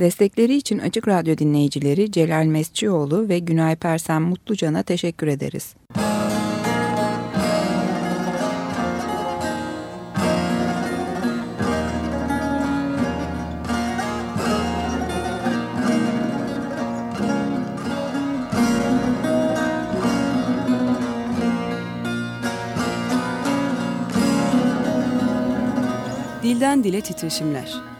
Destekleri için Açık Radyo dinleyicileri Celal Mescioğlu ve Günay Persem Mutlucan'a teşekkür ederiz. Dilden Dile Titreşimler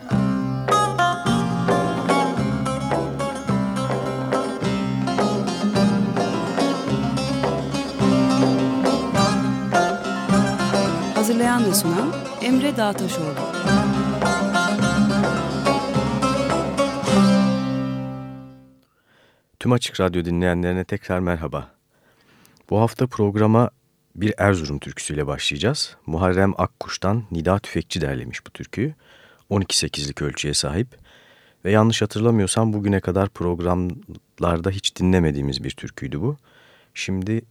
Hazırlayan ve sunan Emre Dağtaşoğlu. Tüm Açık Radyo dinleyenlerine tekrar merhaba. Bu hafta programa bir Erzurum türküsüyle başlayacağız. Muharrem Akkuş'tan Nida Tüfekçi derlemiş bu türküyü. 12-8'lik ölçüye sahip. Ve yanlış hatırlamıyorsam bugüne kadar programlarda hiç dinlemediğimiz bir türküydü bu. Şimdi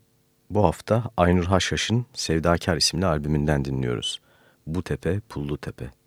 bu hafta Aynur Haşhaş'ın Sevdakar isimli albümünden dinliyoruz. Bu tepe, pullu tepe.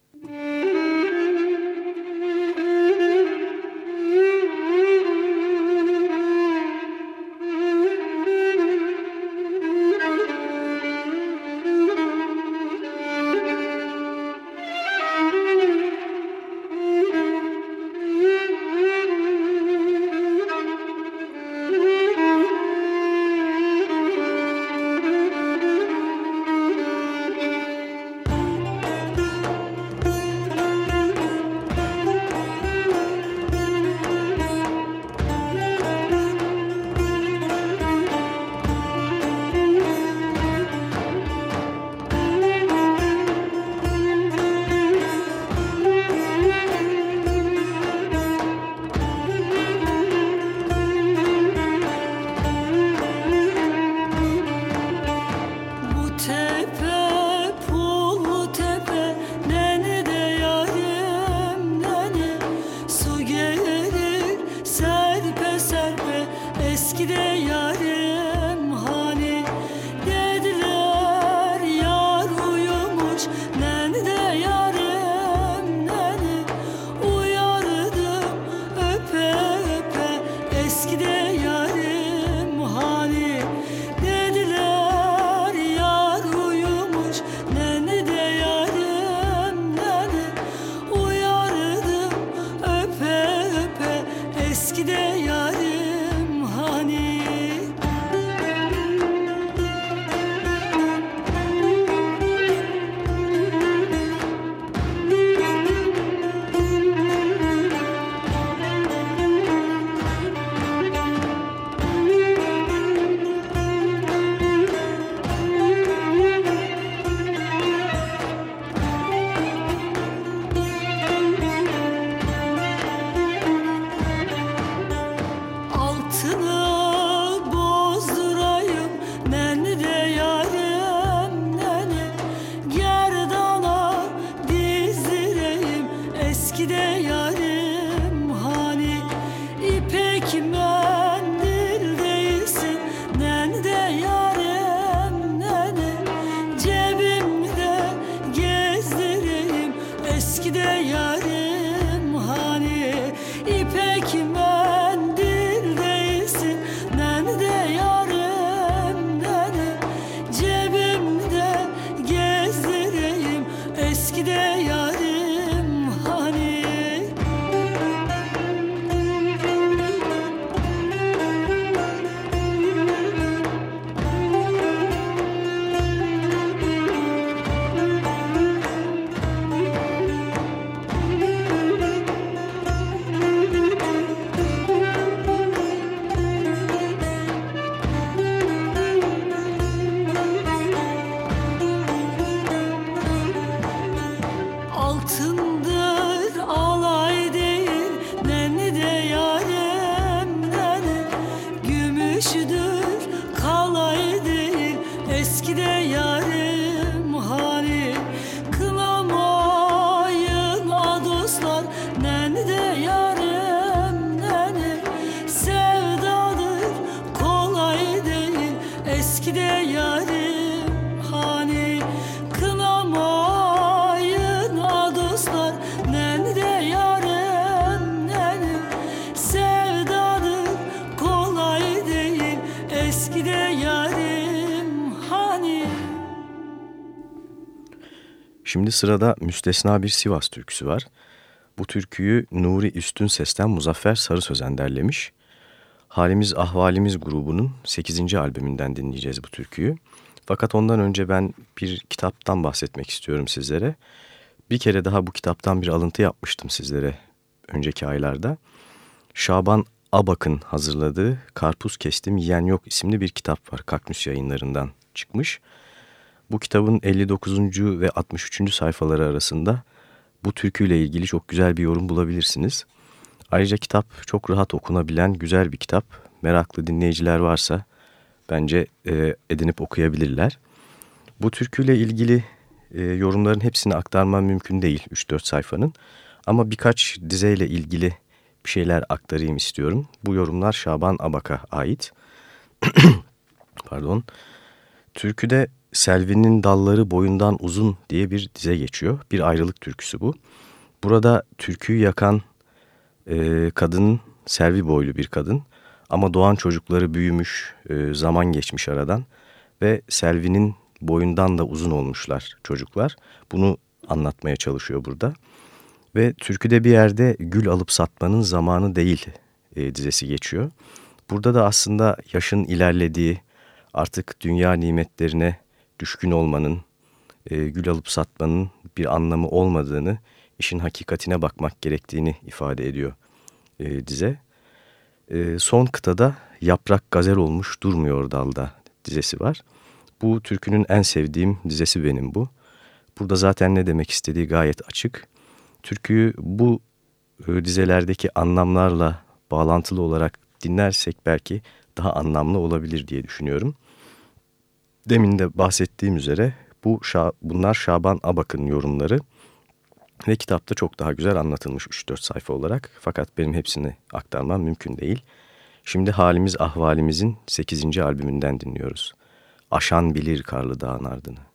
you know. Şimdi sırada müstesna bir Sivas türküsü var. Bu türküyü Nuri Üstün Ses'ten Muzaffer Sarı Sözen derlemiş. Halimiz Ahvalimiz grubunun 8. albümünden dinleyeceğiz bu türküyü. Fakat ondan önce ben bir kitaptan bahsetmek istiyorum sizlere. Bir kere daha bu kitaptan bir alıntı yapmıştım sizlere önceki aylarda. Şaban Abak'ın hazırladığı Karpuz Kestim Yiyen Yok isimli bir kitap var. Kaknus yayınlarından çıkmış. Kitabın 59. ve 63. sayfaları arasında bu türküyle ilgili çok güzel bir yorum bulabilirsiniz. Ayrıca kitap çok rahat okunabilen güzel bir kitap. Meraklı dinleyiciler varsa bence e, edinip okuyabilirler. Bu türküyle ilgili e, yorumların hepsini aktarmam mümkün değil 3-4 sayfanın. Ama birkaç dizeyle ilgili bir şeyler aktarayım istiyorum. Bu yorumlar Şaban Abak'a ait. Pardon. Türküde Selvi'nin dalları boyundan uzun diye bir dize geçiyor. Bir ayrılık türküsü bu. Burada türküyü yakan e, kadın Selvi boylu bir kadın. Ama doğan çocukları büyümüş, e, zaman geçmiş aradan ve Selvi'nin boyundan da uzun olmuşlar çocuklar. Bunu anlatmaya çalışıyor burada. Ve türküde bir yerde gül alıp satmanın zamanı değil e, dizesi geçiyor. Burada da aslında yaşın ilerlediği, artık dünya nimetlerine düşkün olmanın, e, gül alıp satmanın bir anlamı olmadığını, işin hakikatine bakmak gerektiğini ifade ediyor e, dize. E, son kıtada yaprak gazel olmuş durmuyor dalda dizesi var. Bu türkünün en sevdiğim dizesi benim bu. Burada zaten ne demek istediği gayet açık. Türküyü bu e, dizelerdeki anlamlarla bağlantılı olarak dinlersek belki daha anlamlı olabilir diye düşünüyorum. Demin de bahsettiğim üzere bu Şa bunlar Şaban Abak'ın yorumları ve kitapta çok daha güzel anlatılmış 3-4 sayfa olarak. Fakat benim hepsini aktarmam mümkün değil. Şimdi Halimiz Ahvalimizin 8. albümünden dinliyoruz. Aşan bilir karlı dağın ardını.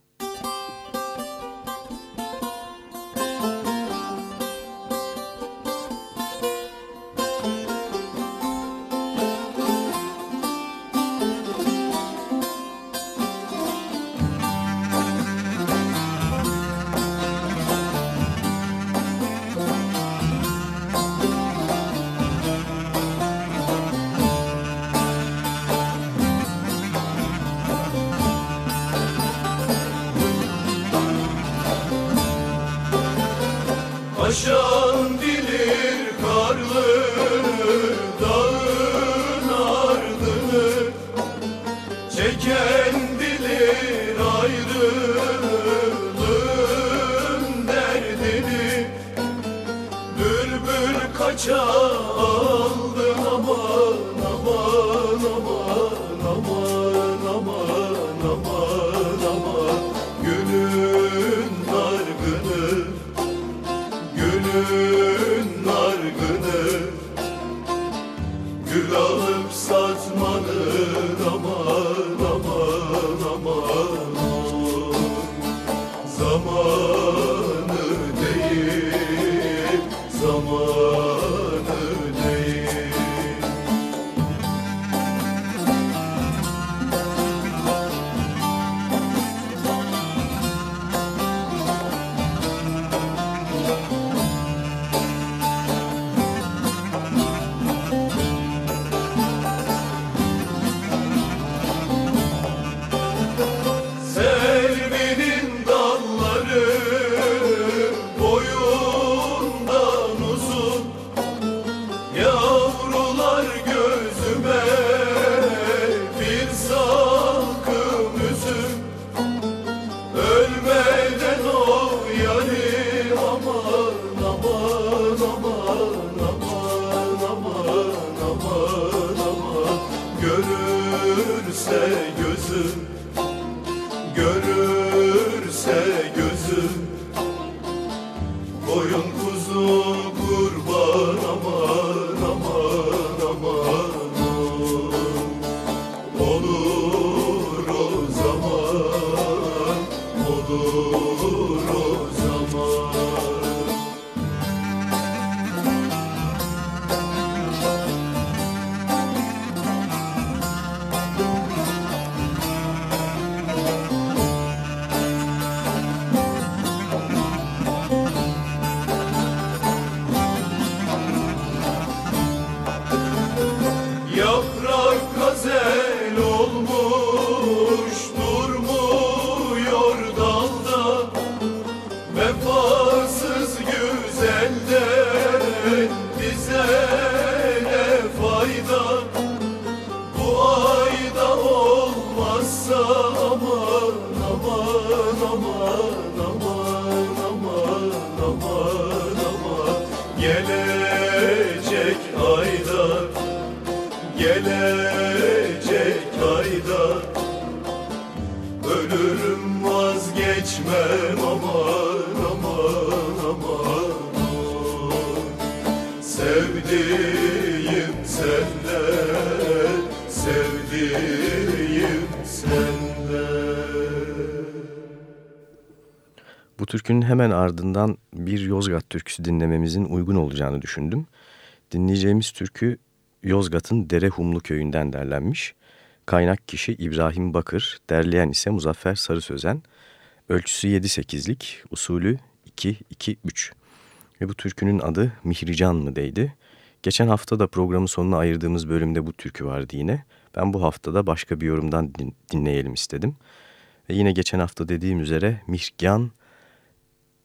bize fayda? Türkünün hemen ardından bir Yozgat türküsü dinlememizin uygun olacağını düşündüm. Dinleyeceğimiz türkü Yozgat'ın Derehumlu köyünden derlenmiş. Kaynak kişi İbrahim Bakır, derleyen ise Muzaffer Sarı Sözen. Ölçüsü 7-8'lik, usulü 2-2-3. Ve bu türkünün adı Mihrican mı deydi. Geçen hafta da programın sonuna ayırdığımız bölümde bu türkü vardı yine. Ben bu haftada başka bir yorumdan din dinleyelim istedim. Ve yine geçen hafta dediğim üzere Mihrican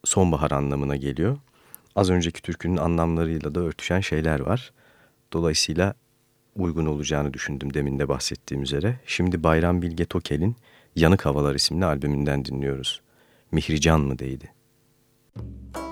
sonbahar anlamına geliyor. Az önceki türkünün anlamlarıyla da örtüşen şeyler var. Dolayısıyla uygun olacağını düşündüm demin de bahsettiğim üzere. Şimdi Bayram Bilge Tokel'in Yanık Havalar isimli albümünden dinliyoruz. Mihrican mı deydi? Müzik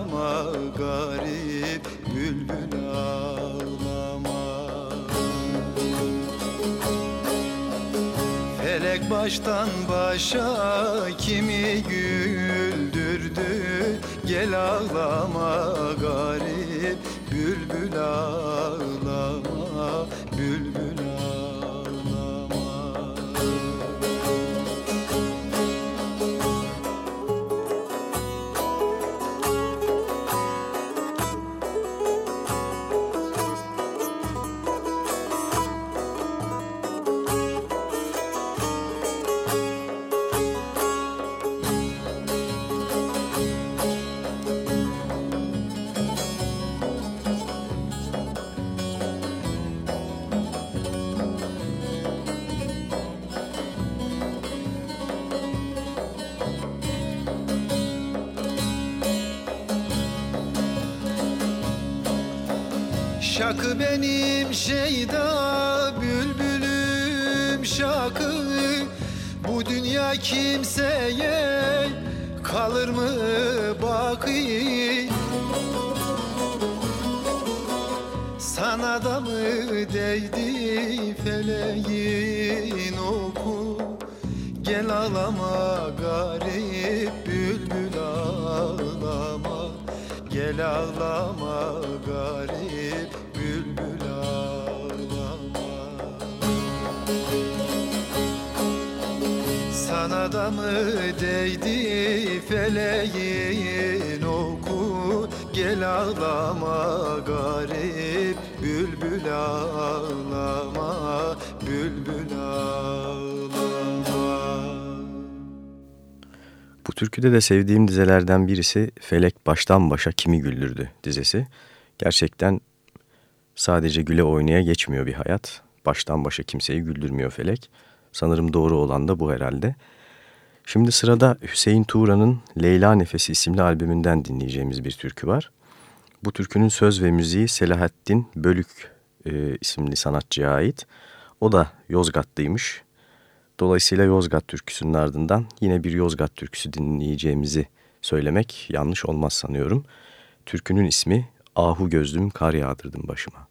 baştan başa kimi güldürdü? Gel ağlama garip bülbül ağlama Şakı benim şeyda bülbülüm şakı. Bu dünya kimseye kalır mı baki? Sana da mı değdi feleğin oku? Gel ağlama garip bülbül ağlama. Gel ağlama garip Sana da mı değdi feleğin oku Gel ağlama garip bülbül ağlama Bülbül ağlama Bu türküde de sevdiğim dizelerden birisi Felek Baştan Başa Kimi Güldürdü dizesi. Gerçekten sadece güle oynaya geçmiyor bir hayat. Baştan başa kimseyi güldürmüyor Felek. Sanırım doğru olan da bu herhalde. Şimdi sırada Hüseyin Tuğra'nın Leyla Nefesi isimli albümünden dinleyeceğimiz bir türkü var. Bu türkünün söz ve müziği Selahattin Bölük e, isimli sanatçıya ait. O da Yozgatlıymış. Dolayısıyla Yozgat türküsünün ardından yine bir Yozgat türküsü dinleyeceğimizi söylemek yanlış olmaz sanıyorum. Türkünün ismi Ahu Gözlüm Kar Yağdırdım Başıma.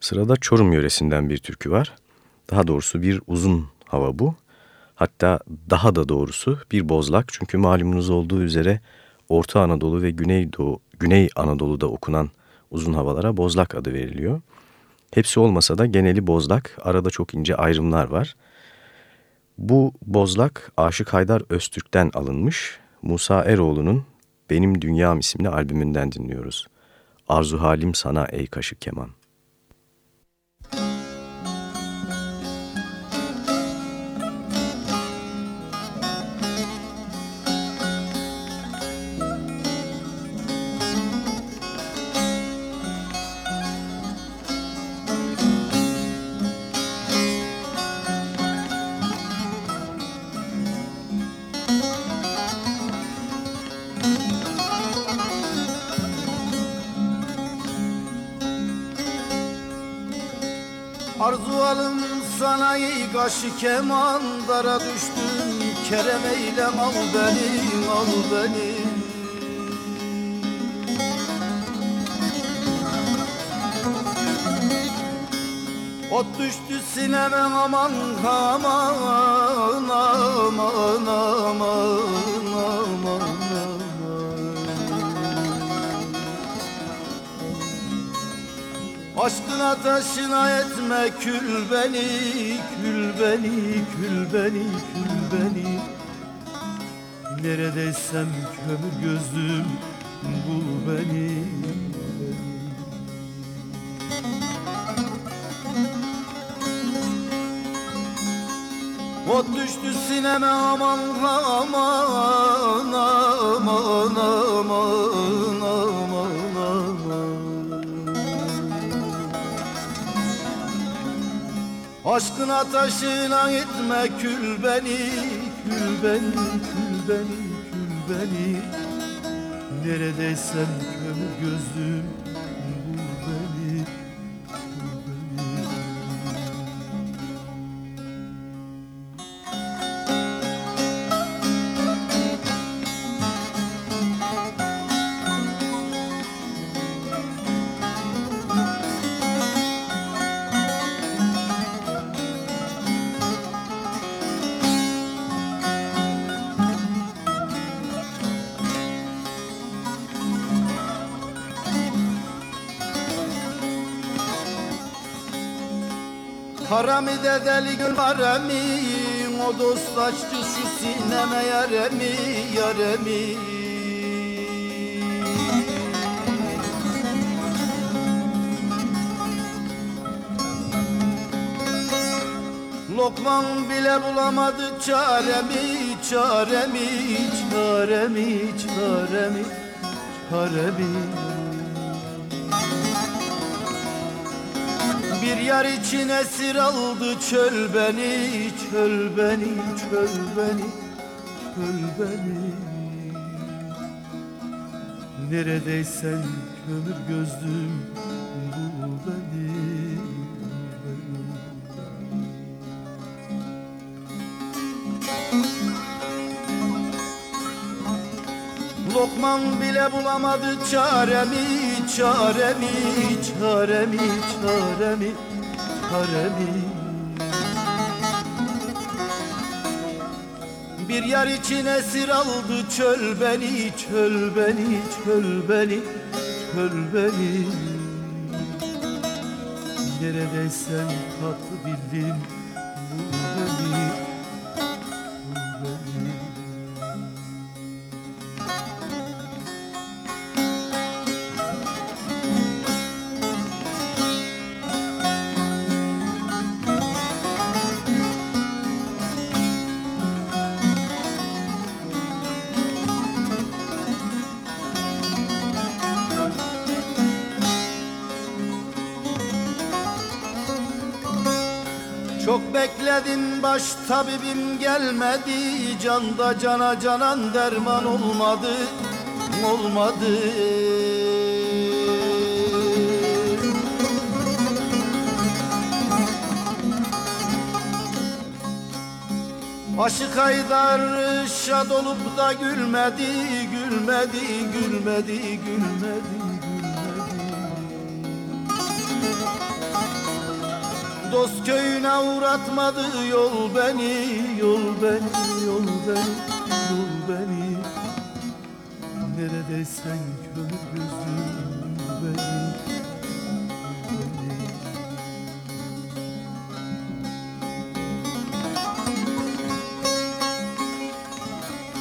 Sırada Çorum yöresinden bir türkü var. Daha doğrusu bir uzun hava bu. Hatta daha da doğrusu bir bozlak. Çünkü malumunuz olduğu üzere Orta Anadolu ve Güneydoğu, Güney Anadolu'da okunan uzun havalara bozlak adı veriliyor. Hepsi olmasa da geneli bozlak, arada çok ince ayrımlar var. Bu bozlak Aşık Haydar Öztürk'ten alınmış. Musa Eroğlu'nun Benim Dünyam isimli albümünden dinliyoruz. Arzu halim sana ey kaşık keman. Kaşı keman düştüm Kerem eylem al beni al beni. Ot düştü sineme aman aman aman aman aman Aşkın ateşine etme kül beni, beni, kül beni, kül beni. Neredeysem kömür gözlüm bul beni. Ot düştü sineme aman aman aman aman aman Aşkın ateşine gitme kül beni Kül beni, kül beni, kül beni Neredeysem kömür gözlüm Harami de deli gül harami O dost şu sineme yaremi yaremi Lokman bile bulamadı çaremi çaremi çaremi çaremi çaremi yar için esir aldı çöl beni, çöl beni, çöl beni, çöl beni Neredeysen kömür gözlüm bul beni. Lokman bile bulamadı çaremi, çaremi, çaremi, çaremi, çaremi Bir yar için esir aldı çöl beni, çöl beni, çöl beni, çöl beni. Neredeysen tatlı bildim baş tabibim gelmedi Canda cana canan derman olmadı Olmadı. Aşık Haydar şad olup da Gülmedi, gülmedi, gülmedi, gülmedi Dost köyüne uğratmadı yol beni, yol beni, yol beni, yol beni. Neredeysen kömür gözlüm beni,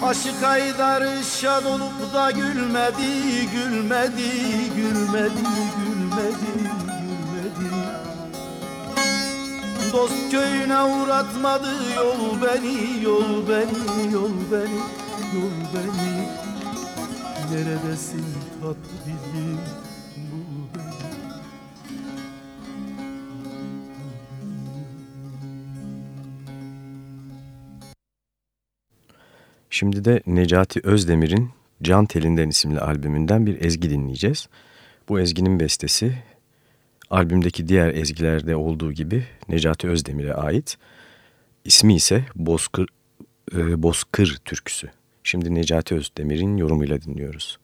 Aşık Haydar şad olup da gülmedi, gülmedi, gülmedi, gülmedi Dost köyüne uğratmadı. Yol beni, yol beni, yol beni, yol beni. Neredesin tatlı Şimdi de Necati Özdemir'in Can Telinden isimli albümünden bir ezgi dinleyeceğiz. Bu ezginin bestesi albümdeki diğer ezgilerde olduğu gibi Necati Özdemir'e ait. İsmi ise Bozkır, e, Bozkır türküsü. Şimdi Necati Özdemir'in yorumuyla dinliyoruz.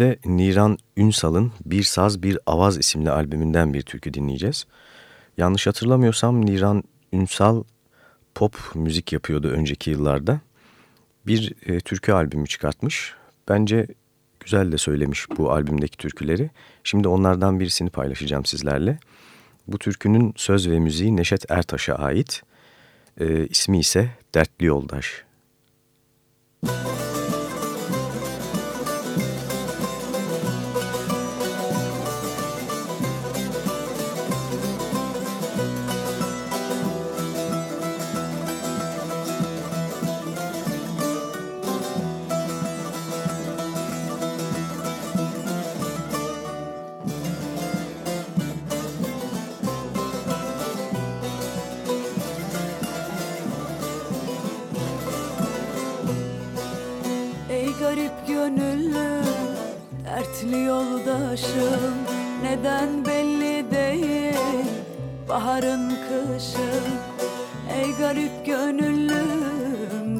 De Niran Ünsal'ın Bir Saz Bir Avaz isimli albümünden bir türkü dinleyeceğiz. Yanlış hatırlamıyorsam Niran Ünsal pop müzik yapıyordu önceki yıllarda. Bir e, türkü albümü çıkartmış. Bence güzel de söylemiş bu albümdeki türküleri. Şimdi onlardan birisini paylaşacağım sizlerle. Bu türkünün söz ve müziği Neşet Ertaş'a ait. E, ismi ise Dertli Yoldaş. Müzik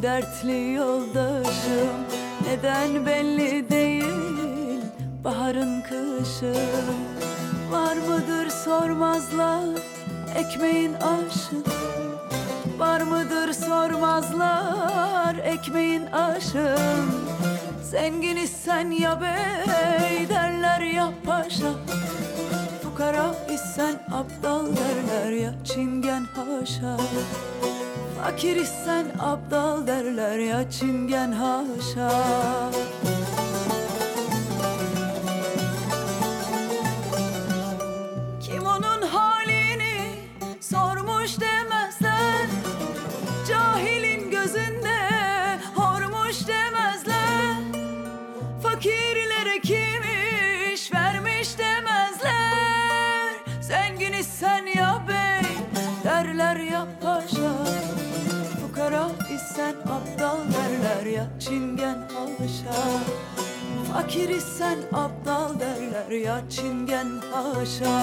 dertli yoldaşım. Neden belli değil baharın kışın Var mıdır sormazlar ekmeğin aşı? Var mıdır sormazlar ekmeğin aşın Zengin isen ya bey derler ya paşa. Fukara isen abdal derler ya çingen haşa Fakir isen abdal derler ya çingen haşa abdal derler ya çingen haşa. Fakir isen abdal derler ya çingen haşa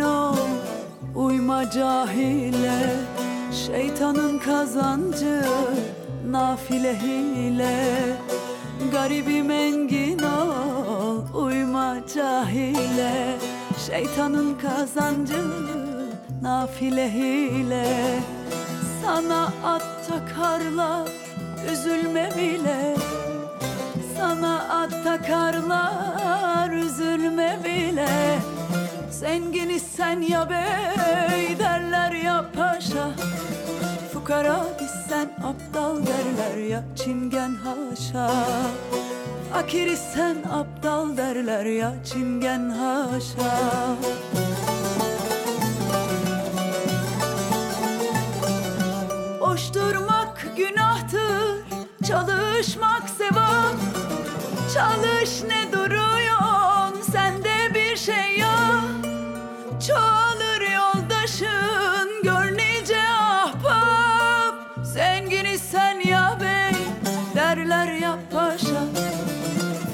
ol Uyma cahile. Şeytanın kazancı Nafile hile. Garibim engin ol Uyma cahile. Şeytanın kazancı Nafile hile. Sana at takarlar Üzülme bile. Sana at takarlar üzülme bile Zengin isen ya bey derler ya paşa. Fukara isen aptal derler ya çingen haşa. Fakir isen aptal derler ya çingen haşa. Boş durmak günahtır Çalışmak sevap. Çalış ne duruyorsun sen de bir şey yap Çoğalır yoldaşın gör nice ahbap. Zengin isen ya bey derler ya paşa.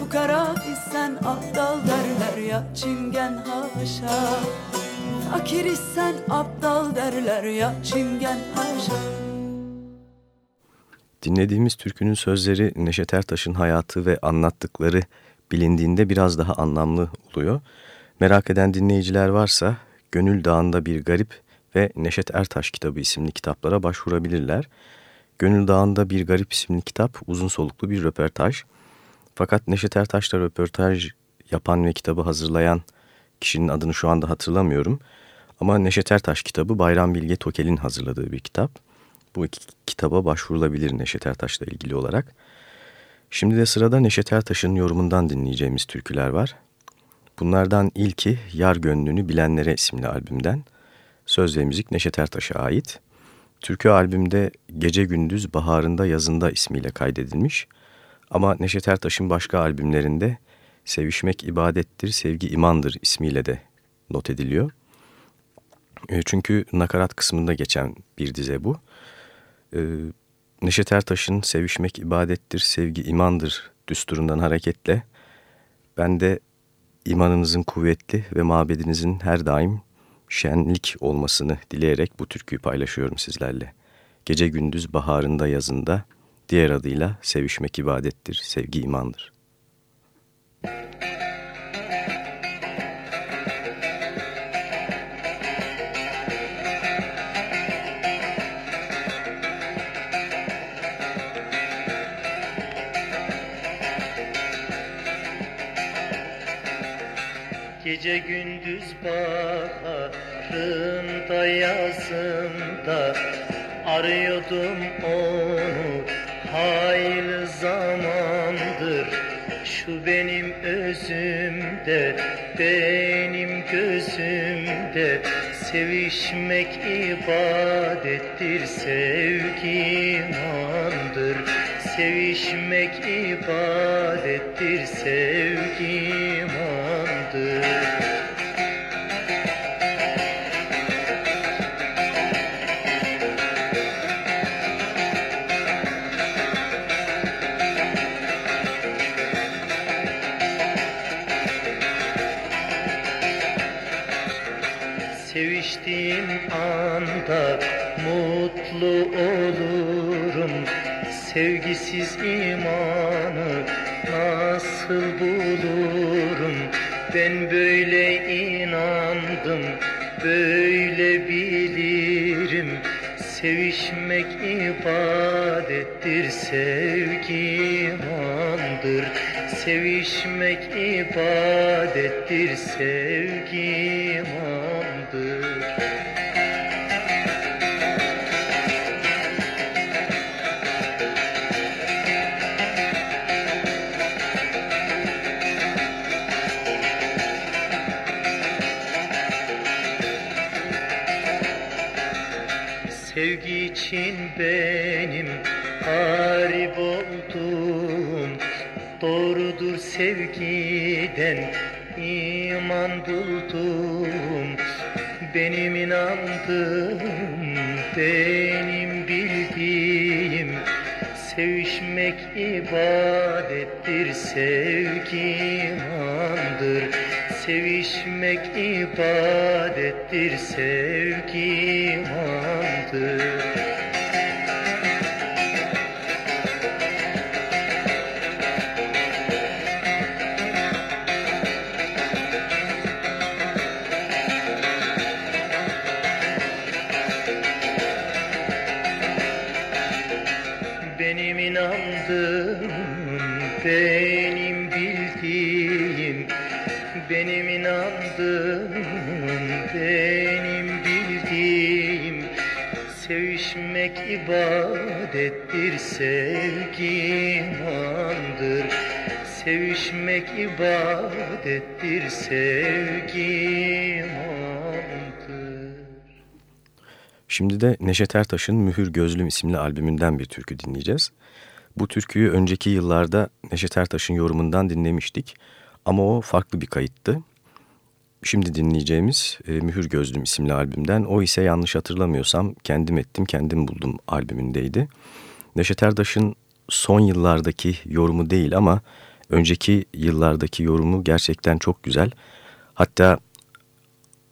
Fukara isen aptal derler ya çingen haşa. Fakir isen aptal derler ya çingen haşa. Dinlediğimiz türkünün sözleri Neşet Ertaş'ın hayatı ve anlattıkları bilindiğinde biraz daha anlamlı oluyor. Merak eden dinleyiciler varsa Gönül Dağı'nda Bir Garip ve Neşet Ertaş kitabı isimli kitaplara başvurabilirler. Gönül Dağı'nda Bir Garip isimli kitap uzun soluklu bir röportaj. Fakat Neşet Ertaş'la röportaj yapan ve kitabı hazırlayan kişinin adını şu anda hatırlamıyorum. Ama Neşet Ertaş kitabı Bayram Bilge Tokel'in hazırladığı bir kitap. Bu iki kitaba başvurulabilir Neşet Ertaş'la ilgili olarak. Şimdi de sırada Neşet Ertaş'ın yorumundan dinleyeceğimiz türküler var. Bunlardan ilki Yar Gönlünü Bilenlere isimli albümden. Söz ve müzik Neşet Ertaş'a ait. Türkü albümde Gece Gündüz Baharında Yazında ismiyle kaydedilmiş. Ama Neşet Ertaş'ın başka albümlerinde Sevişmek ibadettir, sevgi imandır ismiyle de not ediliyor. Çünkü nakarat kısmında geçen bir dize bu. Ee, Neşet Ertaş'ın sevişmek ibadettir, sevgi imandır düsturundan hareketle ben de imanınızın kuvvetli ve mabedinizin her daim şenlik olmasını dileyerek bu türküyü paylaşıyorum sizlerle. Gece gündüz baharında yazında diğer adıyla sevişmek ibadettir, sevgi imandır. Müzik Gece gündüz baharında yazında Arıyordum onu. Hayırlı zamandır Şu benim özümde benim gözümde Sevişmek ibadettir sevgi imandır Sevişmek ibadettir sevgi imandır Seviştiğim anda mutlu olurum. Sevgisiz imanı nasıl bulurum? Ben böyle inandım böyle bilirim. Sevişmek ibadettir sevgi imandır Sevişmek ibadettir sevgi Benim inandığım, benim bildiğim Sevişmek ibadettir, sevgi imandır Sevişmek ibadettir, sevgi Benim inandığım, benim bildiğim Benim inandığım, benim bildiğim Sevişmek ibadettir, sevgi imandır Sevişmek ibadettir, sevgi imandır Şimdi de Neşet Ertaş'ın Mühür Gözlüm isimli albümünden bir türkü dinleyeceğiz. Bu türküyü önceki yıllarda Neşet Ertaş'ın yorumundan dinlemiştik ama o farklı bir kayıttı. Şimdi dinleyeceğimiz e, Mühür Gözlüm isimli albümden o ise yanlış hatırlamıyorsam Kendim Ettim Kendim Buldum albümündeydi. Neşet Ertaş'ın son yıllardaki yorumu değil ama önceki yıllardaki yorumu gerçekten çok güzel. Hatta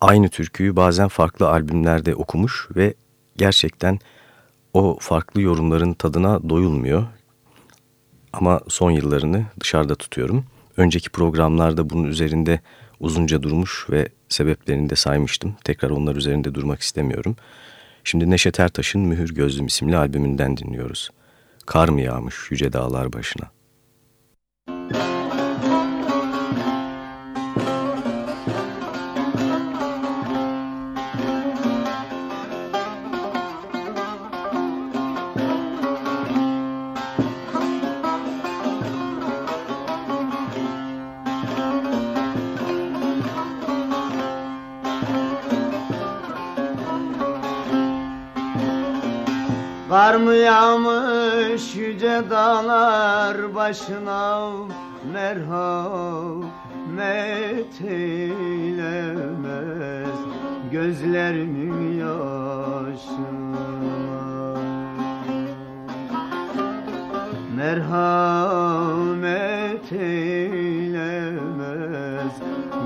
aynı türküyü bazen farklı albümlerde okumuş ve gerçekten o farklı yorumların tadına doyulmuyor. Ama son yıllarını dışarıda tutuyorum. Önceki programlarda bunun üzerinde uzunca durmuş ve sebeplerini de saymıştım. Tekrar onlar üzerinde durmak istemiyorum. Şimdi Neşet Ertaş'ın Mühür Gözlüm isimli albümünden dinliyoruz. Kar mı yağmış yüce dağlar başına? Kar mı yağmış yüce dağlar başına? Merhamet eylemez gözlerimin yaşına. Merhamet eylemez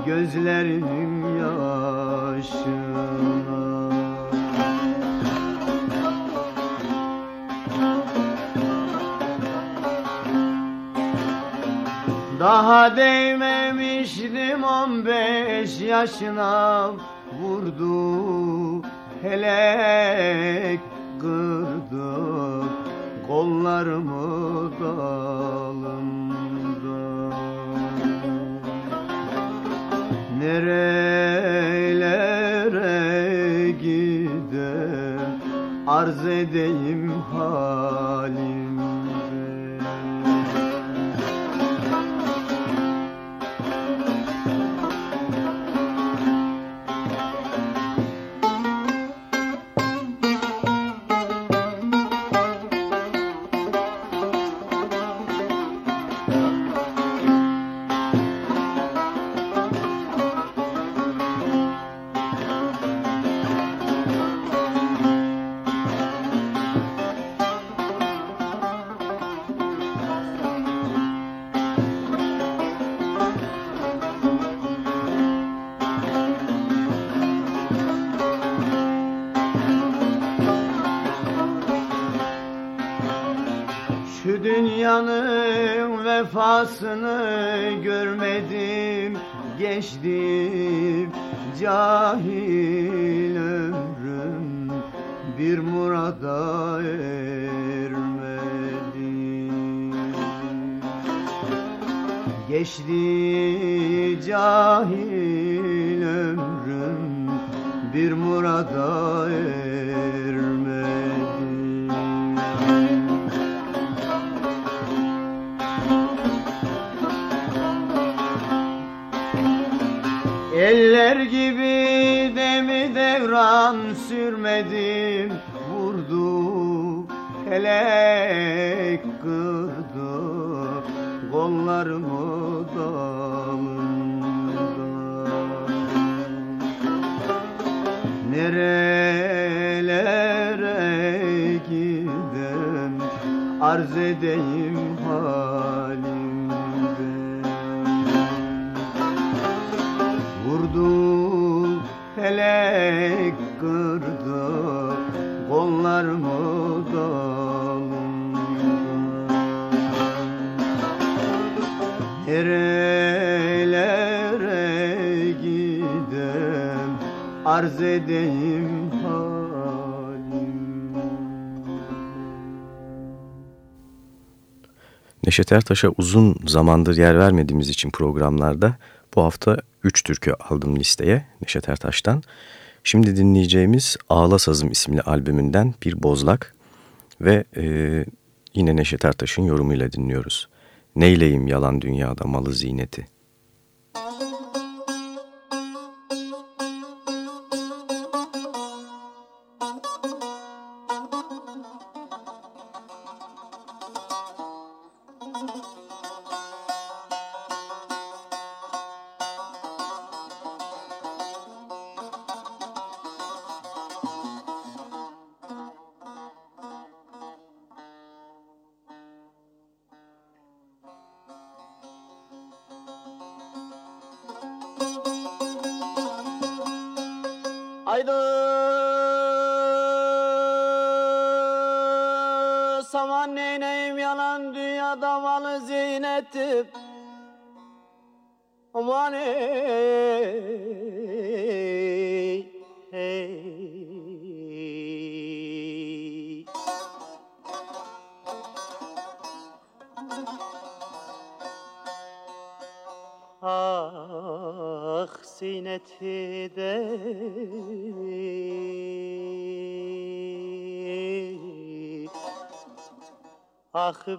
gözlerimin yaşına Daha değmemiştim on beş yaşına vurdu helek kırdı kollarımı dalımda Nerelere gidem arz edeyim halimde Şu dünyanın vefasını görmedim Geçtim cahil ömrüm. Bir murada ermedim. Geçti cahil ömrüm Bir murada ermedim sürmedim Vurdu felek kırdı Kollarımı dalında Nerelere gidem Arz edeyim Arz edeyim Neşet Ertaş'a uzun zamandır yer vermediğimiz için programlarda bu hafta 3 türkü aldım listeye Neşet Ertaş'tan. Şimdi dinleyeceğimiz Ağla Sazım isimli albümünden bir bozlak ve e, yine Neşet Ertaş'ın yorumuyla dinliyoruz. Neyleyim yalan dünyada malı ziyneti.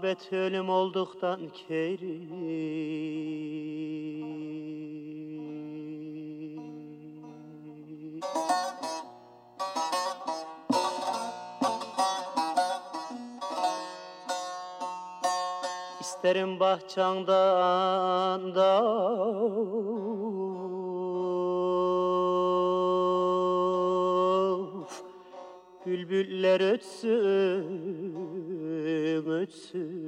Akıbet ölüm olduktan keri İsterim bahçandan da Bülbüller ötsün, ötsün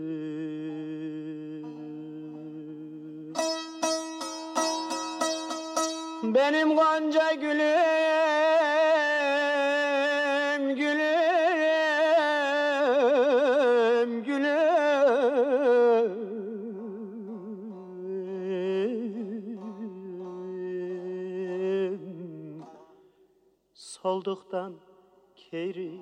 Benim gonca gülüm, gülüm, gülüm. Solduktan keri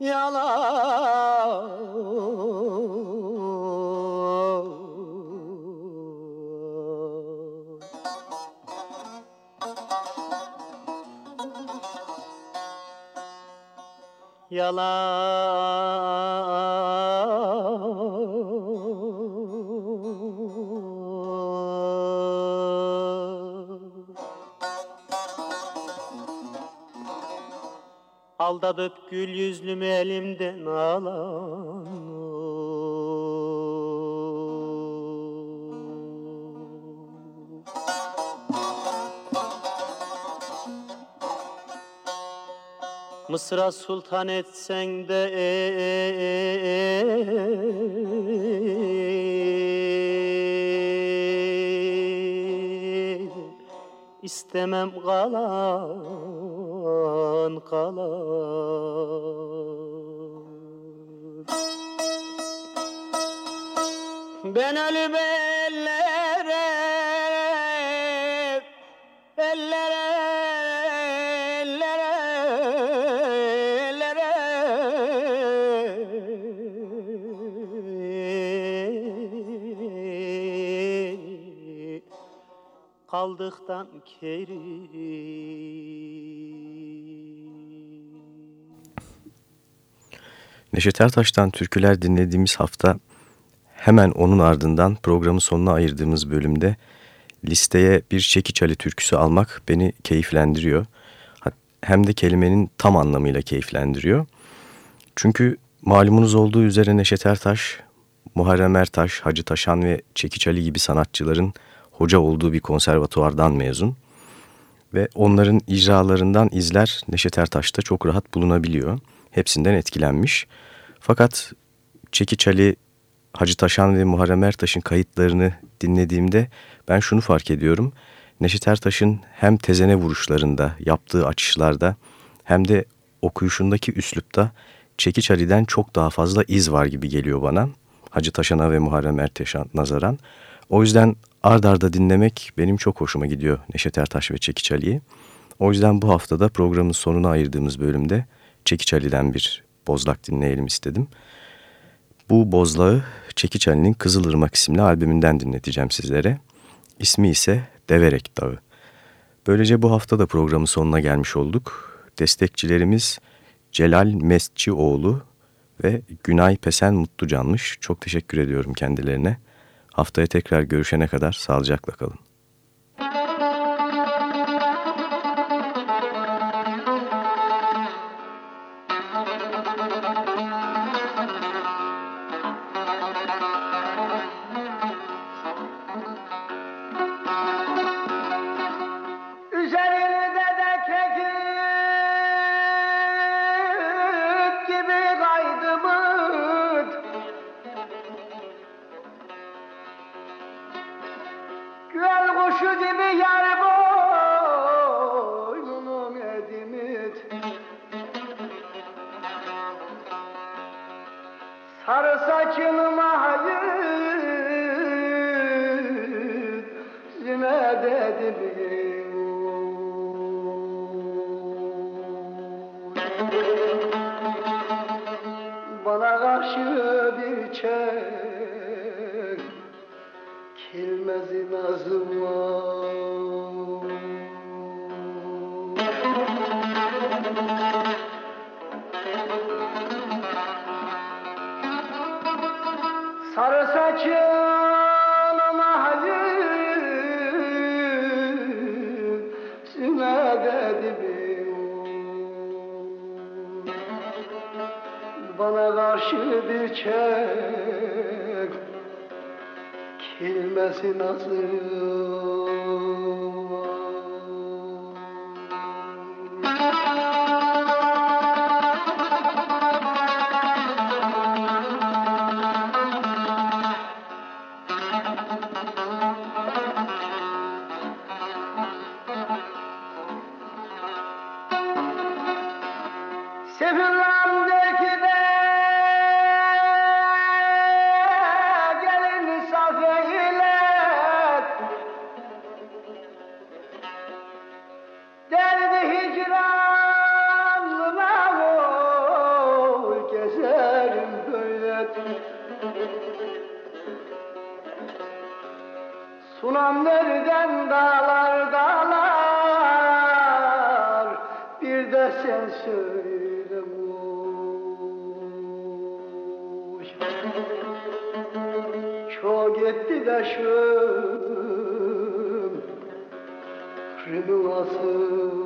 Yalan. Yalan Aldatıp gül yüzlümü elimden alan Mısır'a sultan etsen de istemem kalan kalan. Ben ölüm ellere ellere ellere ellere kaldıktan keri Neşet Ertaş'tan türküler dinlediğimiz hafta hemen onun ardından programın sonuna ayırdığımız bölümde listeye bir Çekiç Ali türküsü almak beni keyiflendiriyor. Hem de kelimenin tam anlamıyla keyiflendiriyor. Çünkü malumunuz olduğu üzere Neşet Ertaş, Muharrem Ertaş, Hacı Taşan ve Çekiç Ali gibi sanatçıların hoca olduğu bir konservatuvardan mezun. Ve onların icralarından izler Neşet Ertaş'ta çok rahat bulunabiliyor. Hepsinden etkilenmiş. Fakat Çekiç Ali, Hacı Taşan ve Muharrem Ertaş'ın kayıtlarını dinlediğimde ben şunu fark ediyorum. Neşet Ertaş'ın hem tezene vuruşlarında, yaptığı açışlarda hem de okuyuşundaki üslupta Çekiç Ali'den çok daha fazla iz var gibi geliyor bana. Hacı Taşan'a ve Muharrem Ertaş'a nazaran. O yüzden ard arda dinlemek benim çok hoşuma gidiyor Neşet Ertaş ve Çekiç Ali'yi. O yüzden bu haftada programın sonuna ayırdığımız bölümde Çekiç Ali'den bir bozlak dinleyelim istedim. Bu bozlağı Çekiç Ali'nin Kızılırmak isimli albümünden dinleteceğim sizlere. İsmi ise Deverek Dağı. Böylece bu hafta da programın sonuna gelmiş olduk. Destekçilerimiz Celal Mescioğlu ve Günay Pesen Mutlucanmış. Çok teşekkür ediyorum kendilerine. Haftaya tekrar görüşene kadar sağlıcakla kalın. Sarı saçını mahayır Nasıl etti de şöm Rıdvası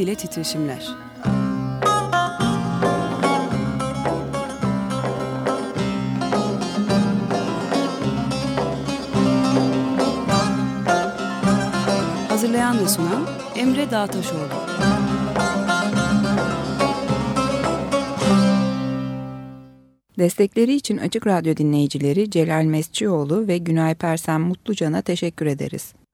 dile titreşimler. Hazırlayan ve sunan Emre Dağtaşoğlu. Destekleri için Açık Radyo dinleyicileri Celal Mescioğlu ve Günay Persem Mutlucan'a teşekkür ederiz.